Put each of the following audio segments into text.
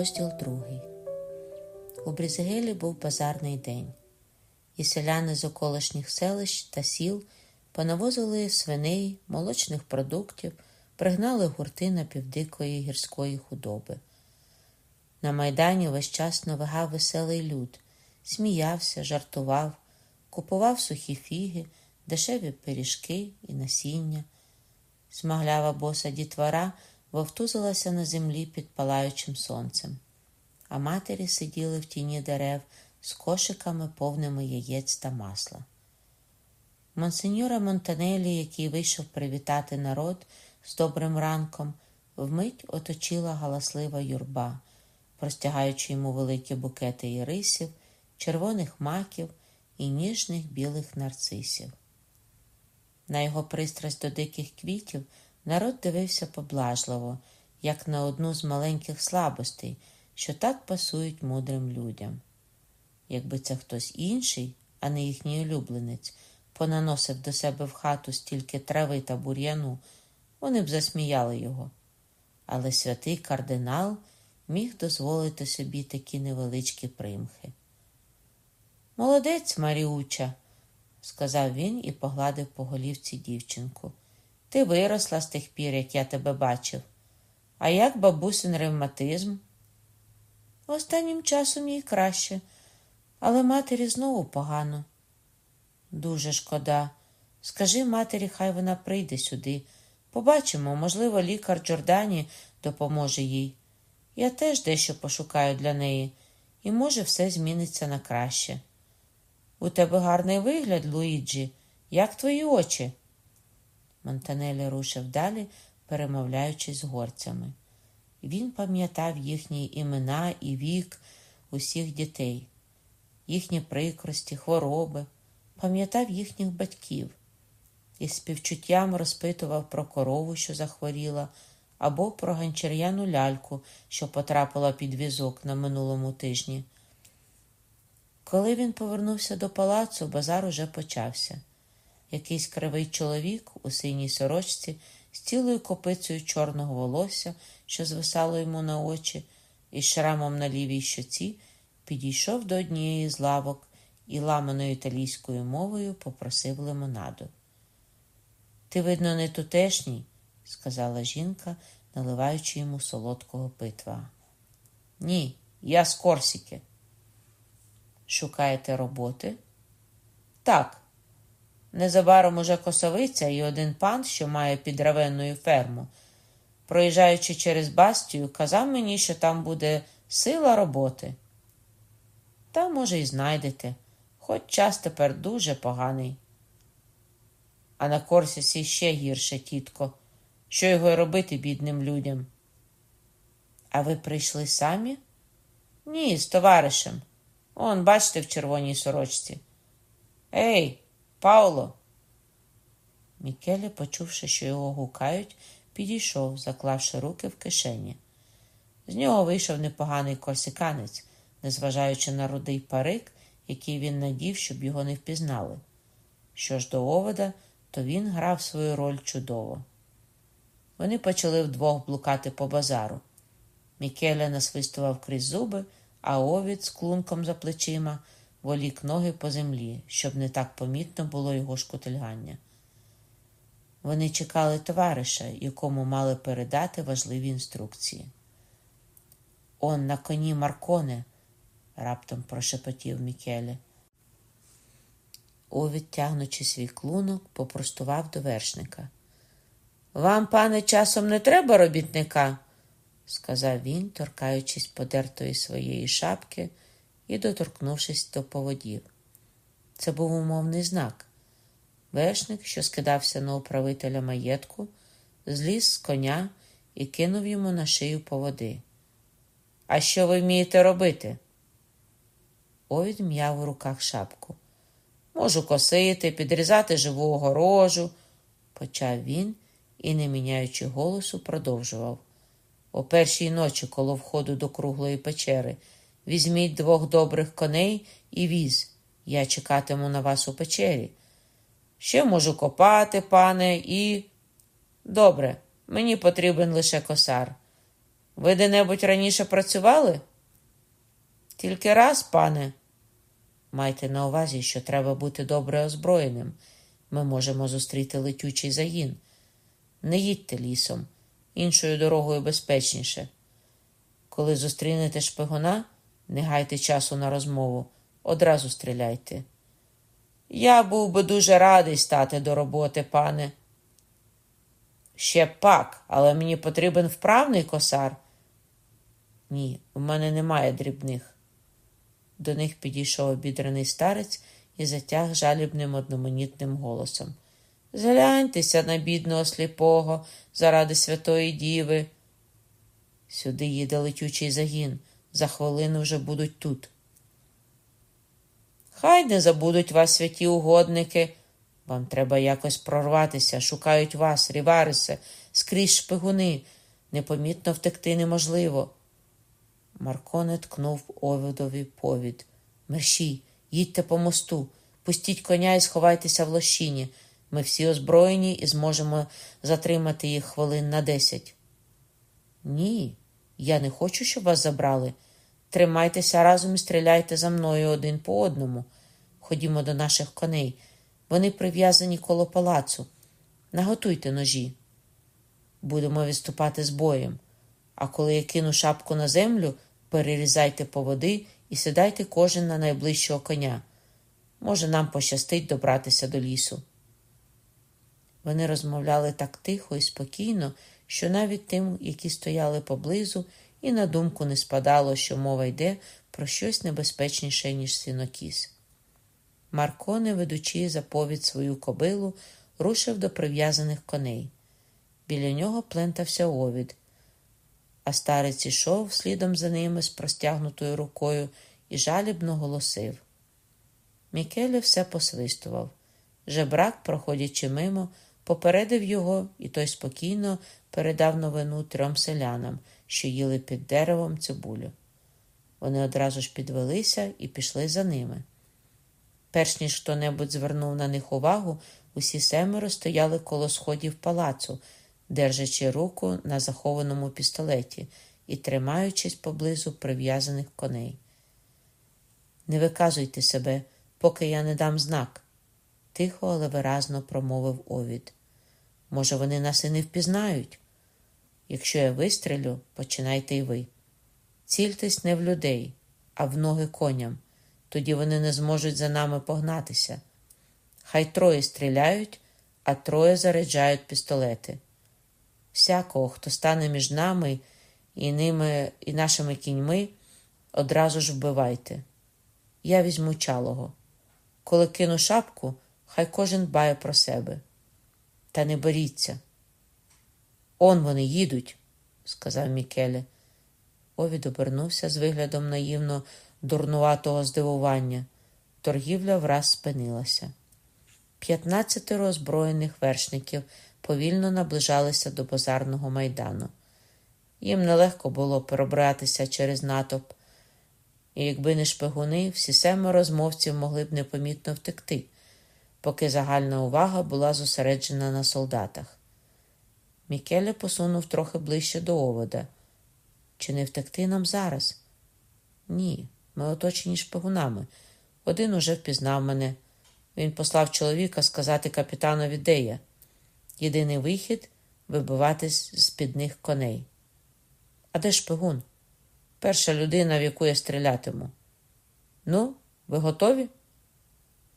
Розділ другий. У Брізгелі був базарний день, і селяни з околишніх селищ та сіл понавозили свиней, молочних продуктів, пригнали гурти напівдикої гірської худоби. На майдані весь час навигав веселий люд, сміявся, жартував, купував сухі фіги, дешеві пиріжки і насіння. Смаглява боса дітвора вовтузилася на землі під палаючим сонцем, а матері сиділи в тіні дерев з кошиками, повними яєць та масла. Монсеньора Монтанелі, який вийшов привітати народ з добрим ранком, вмить оточила галаслива юрба, простягаючи йому великі букети ірисів, червоних маків і ніжних білих нарцисів. На його пристрасть до диких квітів народ дивився поблажливо, як на одну з маленьких слабостей, що так пасують мудрим людям. Якби це хтось інший, а не їхній улюбленець, понаносив до себе в хату стільки трави та бур'яну, вони б засміяли його. Але святий кардинал міг дозволити собі такі невеличкі примхи. Молодець, Маріуча, сказав він і погладив по голівці дівчинку. Ти виросла з тих пір, як я тебе бачив. А як бабусин ревматизм? Останнім часом їй краще, але матері знову погано. Дуже шкода. Скажи матері, хай вона прийде сюди. Побачимо, можливо, лікар Джордані допоможе їй. Я теж дещо пошукаю для неї, і, може, все зміниться на краще. У тебе гарний вигляд, Луїджі, як твої очі? Монтанелі рушив далі, перемовляючись з горцями. Він пам'ятав їхні імена і вік усіх дітей, їхні прикрості, хвороби, пам'ятав їхніх батьків і співчуттям розпитував про корову, що захворіла, або про ганчар'яну ляльку, що потрапила під візок на минулому тижні. Коли він повернувся до палацу, базар уже почався. Якийсь кривий чоловік у синій сорочці з цілою копицею чорного волосся, що звисало йому на очі, і шрамом на лівій щоці, підійшов до однієї з лавок і ламаною італійською мовою попросив лимонаду. Ти, видно, не тутешній, сказала жінка, наливаючи йому солодкого питва. Ні, я з Корсіки. Шукаєте роботи? Так. Незабаром уже косовиця і один пан, що має підравенною ферму, проїжджаючи через Бастію, казав мені, що там буде сила роботи. Та, може, і знайдете, хоч час тепер дуже поганий. А на Корсісі ще гірше, тітко, що його й робити бідним людям. А ви прийшли самі? Ні, з товаришем. Он, бачите, в червоній сорочці. Ей, Пауло. Мікеле, почувши, що його гукають, підійшов, заклавши руки в кишені. З нього вийшов непоганий корсиканець, незважаючи на рудий парик, який він надів, щоб його не впізнали. Що ж до овода, то він грав свою роль чудово. Вони почали вдвох блукати по базару. Мікеле насвистував крізь зуби, а овід з клунком за плечима волік ноги по землі, щоб не так помітно було його шкутильгання. Вони чекали товариша, якому мали передати важливі інструкції. Он на коні Марконе, раптом прошепотів Мікеле. Овід, тягнучи свій клунок, попростував до вершника. Вам, пане, часом не треба робітника, сказав він, торкаючись подертої своєї шапки і доторкнувшись до поводів. Це був умовний знак. Вершник, що скидався на управителя маєтку, зліз з коня і кинув йому на шию поводи. А що ви вмієте робити? Овід м'яв у руках шапку. Можу косити, підрізати живу огорожу, почав він і, не міняючи голосу, продовжував. О першій ночі коло входу до круглої печери. Візьміть двох добрих коней і віз. Я чекатиму на вас у печері. Ще можу копати, пане, і. Добре, мені потрібен лише косар. Ви де-небудь раніше працювали? Тільки раз, пане. Майте на увазі, що треба бути добре озброєним. Ми можемо зустріти летючий загін. Не їдьте лісом, іншою дорогою безпечніше. Коли зустрінете шпигуна, не гайте часу на розмову, одразу стріляйте. Я був би дуже радий стати до роботи, пане. Ще пак, але мені потрібен вправний косар. Ні, у мене немає дрібних. До них підійшов обідраний старець і затяг жалібним одноманітним голосом. Згляньтеся на бідного сліпого заради Святої Діви. Сюди їде летючий загін. За хвилину вже будуть тут. Хай не забудуть вас святі угодники. Вам треба якось прорватися, шукають вас, ріварисе, скрізь шпигуни. Непомітно втекти неможливо. Марко ткнув овідові повід. Мерші, їдьте по мосту, пустіть коня і сховайтеся в лощині. Ми всі озброєні і зможемо затримати їх хвилин на десять. Ні, я не хочу, щоб вас забрали. Тримайтеся разом і стріляйте за мною один по одному. Ходімо до наших коней. Вони прив'язані коло палацу. Наготуйте ножі. Будемо відступати з боєм. А коли я кину шапку на землю, перерізайте поводи і сідайте кожен на найближчого коня. Може, нам пощастить добратися до лісу. Вони розмовляли так тихо і спокійно, що навіть тим, які стояли поблизу, і на думку не спадало, що мова йде про щось небезпечніше, ніж сінокіс. Марко, не ведучи заповідь свою кобилу, рушив до прив'язаних коней. Біля нього плентався овід, а старець ішов слідом за ними з простягнутою рукою і жалібно голосив. Мікеле все посвистував. Жебрак, проходячи мимо, попередив його, і той спокійно передав новину трьом селянам, що їли під деревом цибулю. Вони одразу ж підвелися і пішли за ними. Перш ніж хто небудь звернув на них увагу, усі семеро стояли коло сходів палацу, держачи руку на захованому пістолеті і тримаючись поблизу прив'язаних коней. Не виказуйте себе, поки я не дам знак, тихо, але виразно промовив Овід. Може, вони нас і не впізнають? Якщо я вистрелю, починайте й ви. Цільтесь не в людей, а в ноги коням. Тоді вони не зможуть за нами погнатися. Хай троє стріляють, а троє заряджають пістолети. Всякого, хто стане між нами і ними, і нашими кіньми, одразу ж вбивайте. Я візьму чалого. Коли кину шапку, хай кожен дбає про себе. Та не боріться. Он вони їдуть, сказав Мікеле. Овід обернувся з виглядом наївно дурнуватого здивування. Торгівля враз спинилася. П'ятнадцятеро озброєних вершників повільно наближалися до базарного майдану. Їм нелегко було пробратися через натовп, і якби не шпигуни, всі семеро розмовців могли б непомітно втекти, поки загальна увага була зосереджена на солдатах. Мікеле посунув трохи ближче до овода. Чи не втекти нам зараз? Ні, ми оточені шпигунами. Один уже впізнав мене. Він послав чоловіка сказати капітанові, де я. Єдиний вихід вибиватись з під них коней. А де шпигун? Перша людина, в яку я стрілятиму. Ну, ви готові?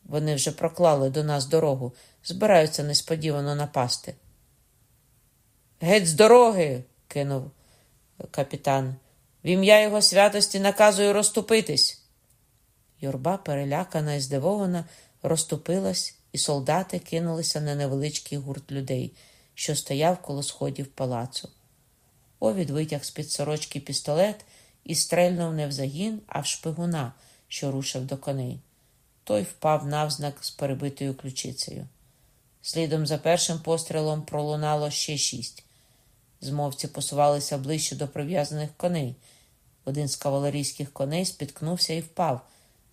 Вони вже проклали до нас дорогу, збираються несподівано напасти. Геть з дороги, кинув капітан. В ім'я його святості наказую розступитись. Юрба, перелякана і здивована, розступилась, і солдати кинулися на невеличкий гурт людей, що стояв коло сходів палацу. Овід витяг з під сорочки пістолет і стрельнув не в загін, а в шпигуна, що рушив до коней. Той впав навзнак з перебитою ключицею. Слідом за першим пострілом пролунало ще шість. Змовці посувалися ближче до прив'язаних коней. Один з кавалерійських коней спіткнувся і впав.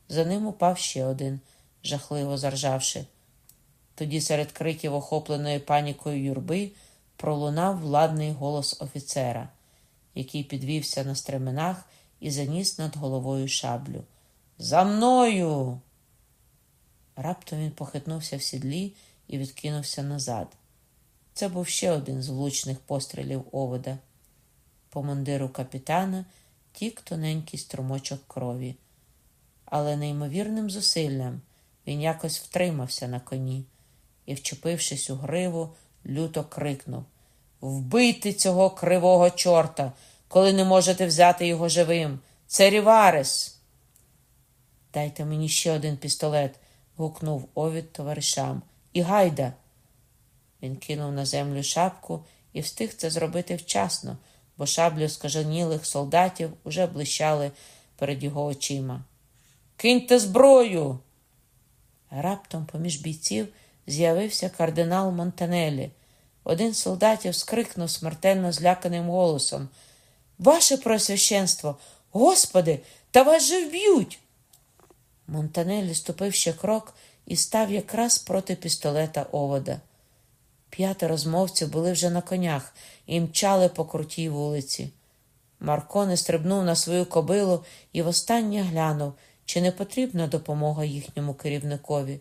За ним упав ще один, жахливо заржавши. Тоді серед криків, охопленої панікою юрби, пролунав владний голос офіцера. який підвівся на стременах і заніс над головою шаблю. За мною. Раптом він похитнувся в сідлі і відкинувся назад. Це був ще один з влучних пострілів овода. По мундиру капітана тік тоненький струмочок крові, але неймовірним зусиллям він якось втримався на коні і, вчепившись у гриву, люто крикнув Вбийте цього кривого чорта, коли не можете взяти його живим. Це Ріварес. Дайте мені ще один пістолет, гукнув овід товаришам. І гайда. Він кинув на землю шапку і встиг це зробити вчасно, бо шаблі скаженілих солдатів уже блищали перед його очима. Киньте зброю. Раптом поміж бійців з'явився кардинал Монтанелі. Один з солдатів скрикнув смертельно зляканим голосом Ваше Просвященство, Господи, та вас же вб'ють. Монтанелі ступив ще крок і став якраз проти пістолета овода. П'ятеро розмовців були вже на конях і мчали по крутій вулиці. Марко не стрибнув на свою кобилу і востаннє глянув, чи не потрібна допомога їхньому керівникові.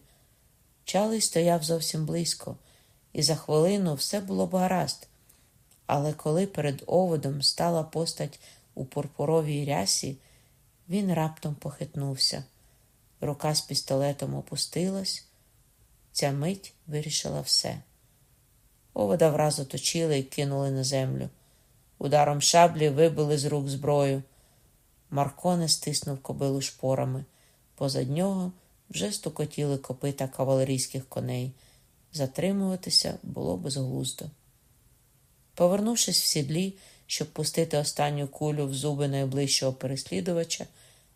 Чалий стояв зовсім близько, і за хвилину все було б гаразд. Але коли перед оводом стала постать у пурпуровій рясі, він раптом похитнувся. Рука з пістолетом опустилась. Ця мить вирішила все. Овода враз оточили і кинули на землю. Ударом шаблі вибили з рук зброю. Марко не стиснув кобилу шпорами. Позад нього вже стукотіли копита кавалерійських коней. Затримуватися було безглуздо. Повернувшись в сідлі, щоб пустити останню кулю в зуби найближчого переслідувача,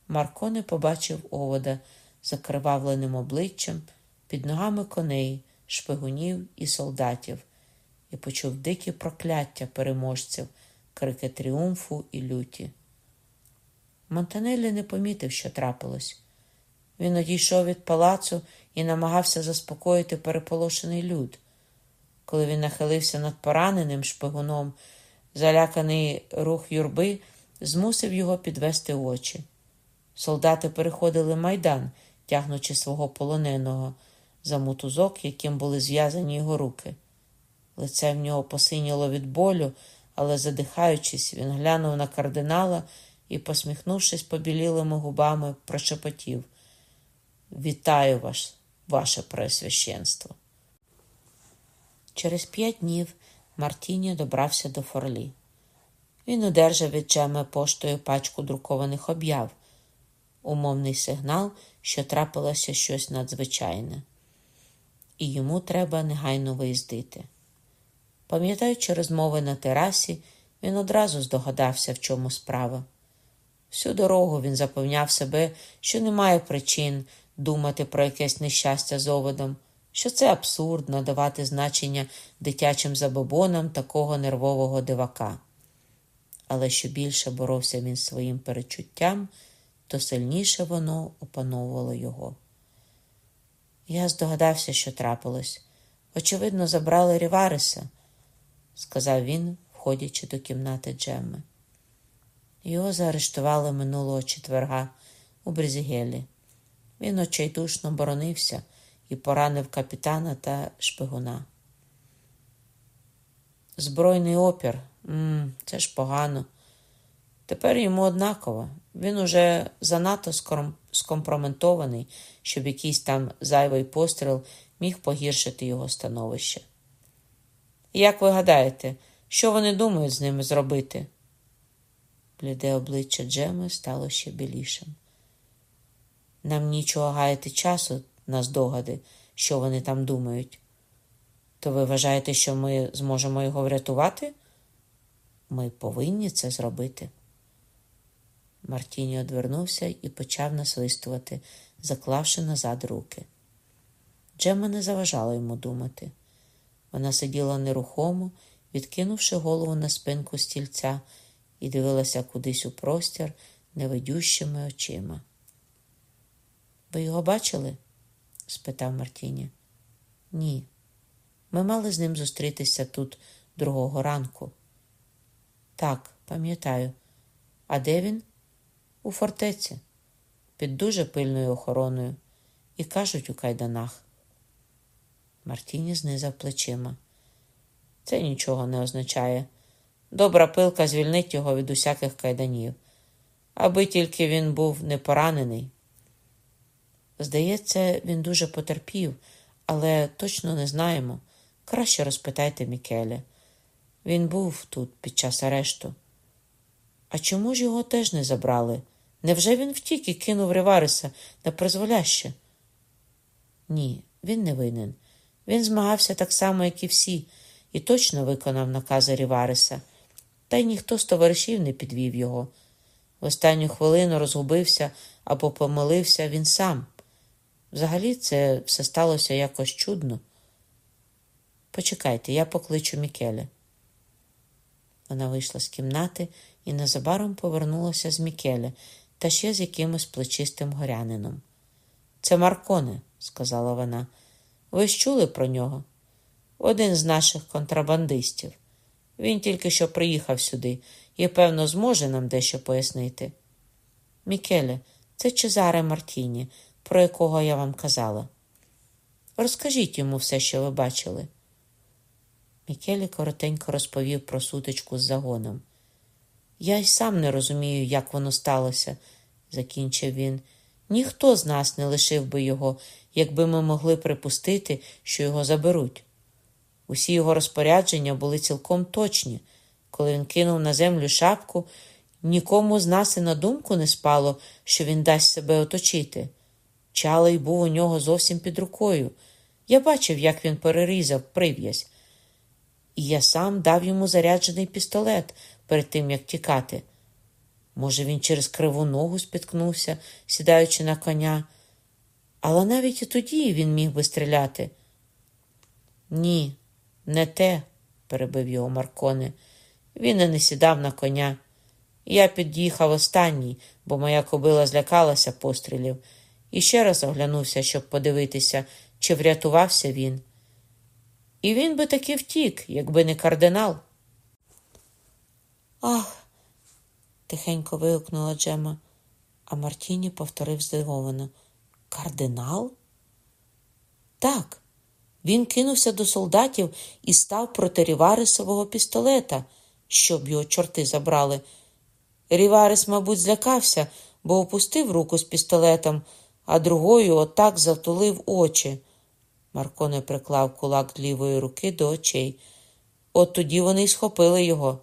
Марко не побачив овода закривавленим обличчям під ногами коней, шпигунів і солдатів, і почув дикі прокляття переможців, крики тріумфу і люті. Монтанеллі не помітив, що трапилось. Він одійшов від палацу і намагався заспокоїти переполошений люд. Коли він нахилився над пораненим шпигуном, заляканий рух юрби змусив його підвести очі. Солдати переходили майдан, тягнучи свого полоненого за мотузок, яким були зв'язані його руки. Лице в нього посиніло від болю, але, задихаючись, він глянув на кардинала і, посміхнувшись побілілими губами, прошепотів Вітаю вас, ваше пресвященство. Через п'ять днів Мартіні добрався до Форлі. Він одержав від Джеми поштою пачку друкованих об'яв, умовний сигнал, що трапилося щось надзвичайне, і йому треба негайно виїздити. Пам'ятаючи розмови на терасі, він одразу здогадався, в чому справа. Всю дорогу він запевняв себе, що немає причин думати про якесь нещастя з оводом, що це абсурдно давати значення дитячим забобонам такого нервового дивака. Але що більше боровся він своїм перечуттям, то сильніше воно опановувало його. Я здогадався, що трапилось. Очевидно, забрали Рівареса, сказав він, входячи до кімнати Джемми. Його заарештували минулого четверга у Брезігелі. Він очайдушно боронився і поранив капітана та шпигуна. Збройний опір, М -м, це ж погано. Тепер йому однаково. Він уже занадто скомпроментований, щоб якийсь там зайвий постріл міг погіршити його становище. Як ви гадаєте, що вони думають з ними зробити? Бліде обличчя Джеми стало ще білішим. Нам нічого гаяти часу на здогади, що вони там думають. То ви вважаєте, що ми зможемо його врятувати? Ми повинні це зробити. Мартіні одвернувся і почав насвистувати, заклавши назад руки. Джема не заважала йому думати. Вона сиділа нерухомо, відкинувши голову на спинку стільця, і дивилася кудись у простір невидющими очима. Ви його бачили? спитав Мартіні. Ні. Ми мали з ним зустрітися тут другого ранку. Так, Пам'ятаю. А де він? У фортеці, під дуже пильною охороною. І кажуть у кайданах. Мартіні знизав плечима. Це нічого не означає. Добра пилка звільнить його від усяких кайданів, аби тільки він був не поранений. Здається, він дуже потерпів, але точно не знаємо. Краще розпитайте Мікеля. Він був тут під час арешту. А чому ж його теж не забрали? Невже він втік і кинув Ривариса на призволяще? Ні, він не винен. Він змагався так само, як і всі, і точно виконав накази Рівариса. Та й ніхто з товаришів не підвів його. В останню хвилину розгубився або помилився він сам. Взагалі це все сталося якось чудно. Почекайте, я покличу Мікеля. Вона вийшла з кімнати і незабаром повернулася з Мікеля та ще з якимось плечистим горянином. Це Марконе, сказала вона. Ви ж чули про нього? Один з наших контрабандистів. Він тільки що приїхав сюди і, певно, зможе нам дещо пояснити. Мікеле, це Чезаре Мартіні, про якого я вам казала. Розкажіть йому все, що ви бачили. Мікелі коротенько розповів про сутичку з загоном. Я й сам не розумію, як воно сталося, закінчив він. Ніхто з нас не лишив би його, якби ми могли припустити, що його заберуть. Усі його розпорядження були цілком точні. Коли він кинув на землю шапку, нікому з нас і на думку не спало, що він дасть себе оточити. Чалий був у нього зовсім під рукою. Я бачив, як він перерізав прив'язь. І я сам дав йому заряджений пістолет перед тим, як тікати. Може, він через криву ногу спіткнувся, сідаючи на коня, але навіть і тоді він міг би стріляти. Ні, не те, перебив його Марконе. Він і не сідав на коня. Я під'їхав останній, бо моя кобила злякалася пострілів, і ще раз оглянувся, щоб подивитися, чи врятувався він. І він би таки втік, якби не кардинал. Ах, тихенько вигукнула Джема, а Мартіні повторив здивовано. Кардинал? Так, він кинувся до солдатів і став проти Ріварисового пістолета, щоб його чорти забрали. Ріварис, мабуть, злякався, бо опустив руку з пістолетом, а другою отак затулив очі. Марко не приклав кулак лівої руки до очей. От тоді вони й схопили його.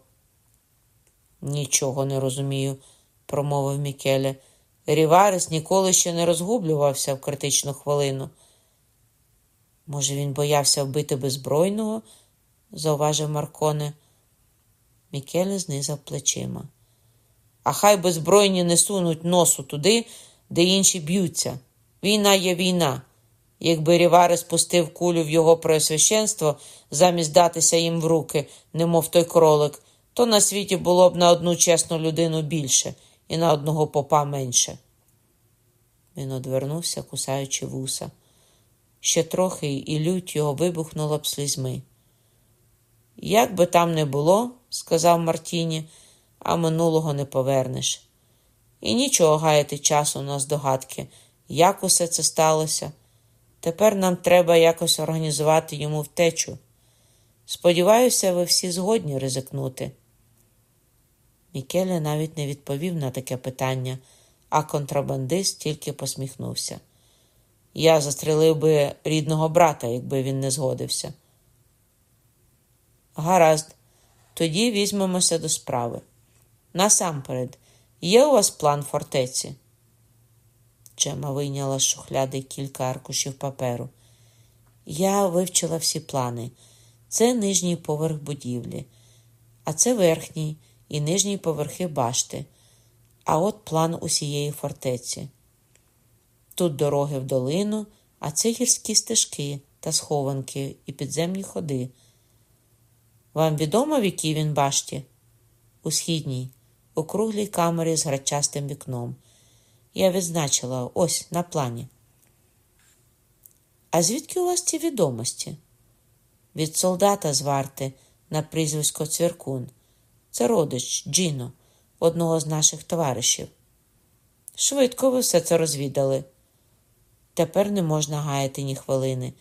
Нічого не розумію, промовив Мікеле. Ріварес ніколи ще не розгублювався в критичну хвилину. Може, він боявся вбити беззбройного? зауважив Марконе. Мікеле знизав плечима. А хай беззбройні не сунуть носу туди, де інші б'ються. Війна є війна. Якби Рівари спустив кулю в його преосвященство, замість датися їм в руки, немов той кролик, то на світі було б на одну чесну людину більше і на одного попа менше. Він одвернувся, кусаючи вуса. Ще трохи і лють його вибухнула б слізьми. Як би там не було, сказав Мартіні, а минулого не повернеш. І нічого гаяти часу на здогадки, як усе це сталося. Тепер нам треба якось організувати йому втечу. Сподіваюся, ви всі згодні ризикнути. Мікеле навіть не відповів на таке питання, а контрабандист тільки посміхнувся. Я застрелив би рідного брата, якби він не згодився. Гаразд, тоді візьмемося до справи. Насамперед, є у вас план фортеці? Джема вийняла з шухляди кілька аркушів паперу. Я вивчила всі плани. Це нижній поверх будівлі, а це верхній і нижній поверхи башти. А от план усієї фортеці. Тут дороги в долину, а це гірські стежки та схованки і підземні ходи. Вам відомо, в якій він башті? У східній, у круглій камері з грачастим вікном. Я відзначила ось на плані. А звідки у вас ці відомості? Від солдата з варти на прізвисько Цвіркун. Це родич Джіно, одного з наших товаришів. Швидко ви все це розвідали. Тепер не можна гаяти ні хвилини.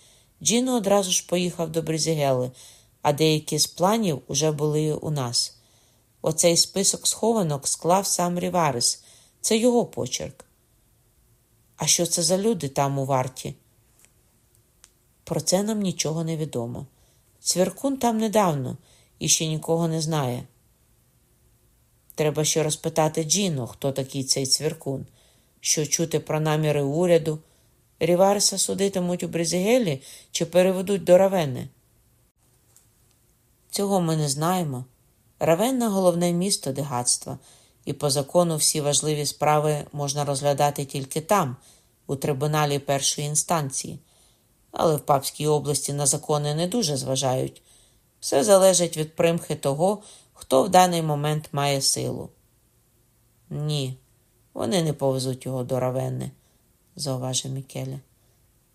Джіно одразу ж поїхав до Брізігели, а деякі з планів уже були у нас. Оцей список схованок склав сам Ріварес. Це його почерк. А що це за люди там у варті? Про це нам нічого не відомо. Цвіркун там недавно і ще нікого не знає. Треба ще розпитати Джіно, хто такий цей цвіркун, що чути про наміри уряду. Рівареса судитимуть у Брізігелі чи переведуть до Равени. Цього ми не знаємо. Равенна головне місто дигатства, і по закону всі важливі справи можна розглядати тільки там, у трибуналі першої інстанції. Але в Папській області на закони не дуже зважають. Все залежить від примхи того, хто в даний момент має силу. Ні, вони не повезуть його до Равенни, зауважив Мікеля.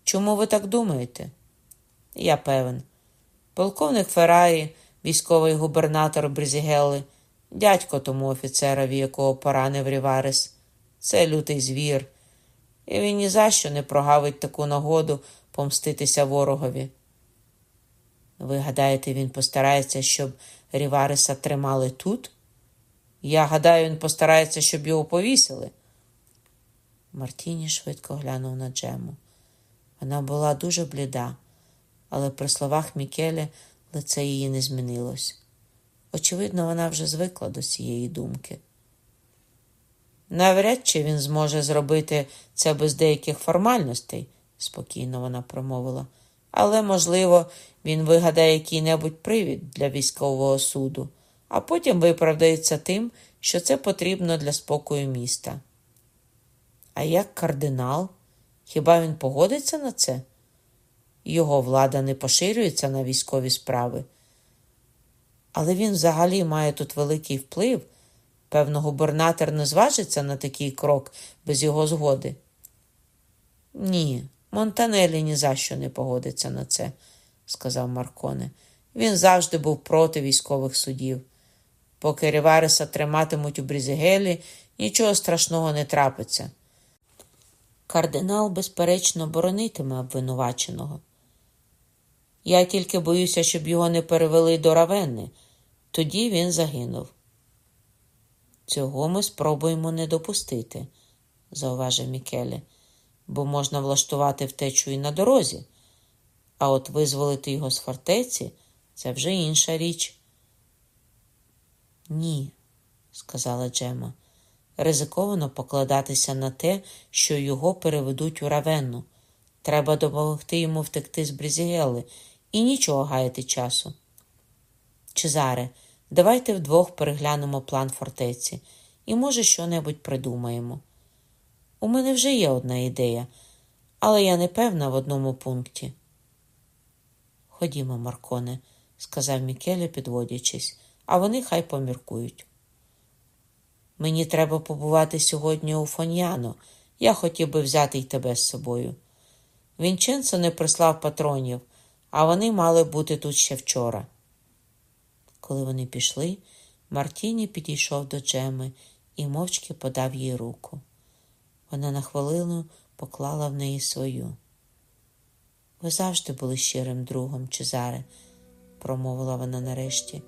Чому ви так думаєте? Я певен. Полковник Феррарі, військовий губернатор Брізігелли, дядько тому офіцерові, якого поранив Ріварес. Це лютий звір, і він ні за що не прогавить таку нагоду помститися ворогові. Ви гадаєте, він постарається, щоб Рівареса тримали тут? Я гадаю, він постарається, щоб його повісили. Мартіні швидко глянув на Джему. Вона була дуже бліда, але при словах Мікеле лице її не змінилось. Очевидно, вона вже звикла до цієї думки. Навряд чи він зможе зробити це без деяких формальностей, спокійно вона промовила, але, можливо, він вигадає який-небудь привід для військового суду, а потім виправдається тим, що це потрібно для спокою міста. А як кардинал? Хіба він погодиться на це? Його влада не поширюється на військові справи. Але він взагалі має тут великий вплив. Певно, губернатор не зважиться на такий крок без його згоди. Ні, Монтанелі ні за що не погодиться на це, сказав Марконе. Він завжди був проти військових судів. Поки Рівареса триматимуть у Брізигелі, нічого страшного не трапиться. Кардинал, безперечно, боронитиме обвинуваченого. Я тільки боюся, щоб його не перевели до Равенни. Тоді він загинув. Цього ми спробуємо не допустити, зауважив Мікеле, бо можна влаштувати втечу і на дорозі, а от визволити його з фортеці це вже інша річ. Ні, сказала Джема. Ризиковано покладатися на те, що його переведуть у Равенну. Треба допомогти йому втекти з Брізігели і нічого гаяти часу. Чезаре, давайте вдвох переглянемо план фортеці і, може, що-небудь придумаємо. У мене вже є одна ідея, але я не певна в одному пункті. Ходімо, Марконе, сказав Мікеле, підводячись, а вони хай поміркують. Мені треба побувати сьогодні у Фоньяно. Я хотів би взяти й тебе з собою. Вінченцо не прислав патронів, а вони мали бути тут ще вчора. Коли вони пішли, Мартіні підійшов до Джеми і мовчки подав їй руку. Вона на хвилину поклала в неї свою. Ви завжди були щирим другом, Чезаре, промовила вона нарешті,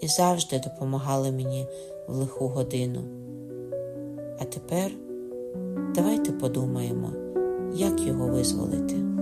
і завжди допомагали мені в лиху годину. А тепер давайте подумаємо, як його визволити.